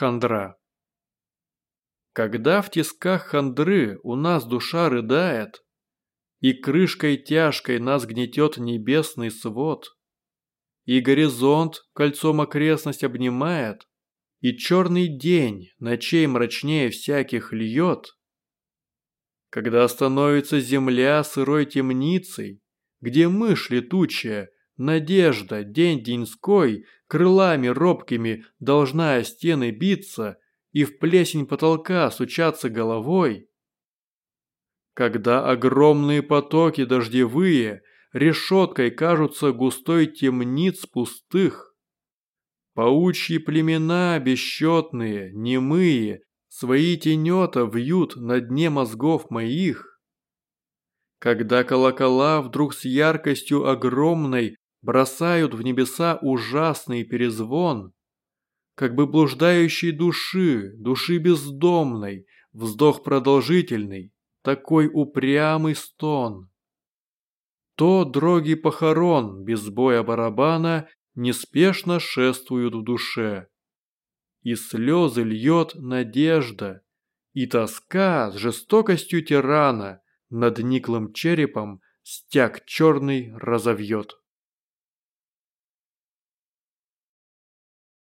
Хандра. Когда в тисках хандры у нас душа рыдает, И крышкой тяжкой нас гнетет небесный свод, И горизонт кольцом окрестность обнимает, И черный день ночей мрачнее всяких льет, Когда становится земля сырой темницей, Где мышь летучая, надежда, день деньской, крылами робкими должна о стены биться и в плесень потолка сучаться головой. Когда огромные потоки дождевые решеткой кажутся густой темниц пустых, Паучьи племена бесчетные, немые, свои тенета вьют на дне мозгов моих. Когда колокола вдруг с яркостью огромной бросают в небеса ужасный перезвон, как бы блуждающей души, души бездомной, вздох продолжительный, такой упрямый стон. То дроги похорон без боя барабана неспешно шествуют в душе. И слезы льет надежда, и тоска с жестокостью тирана над никлым черепом стяг черный разовьет.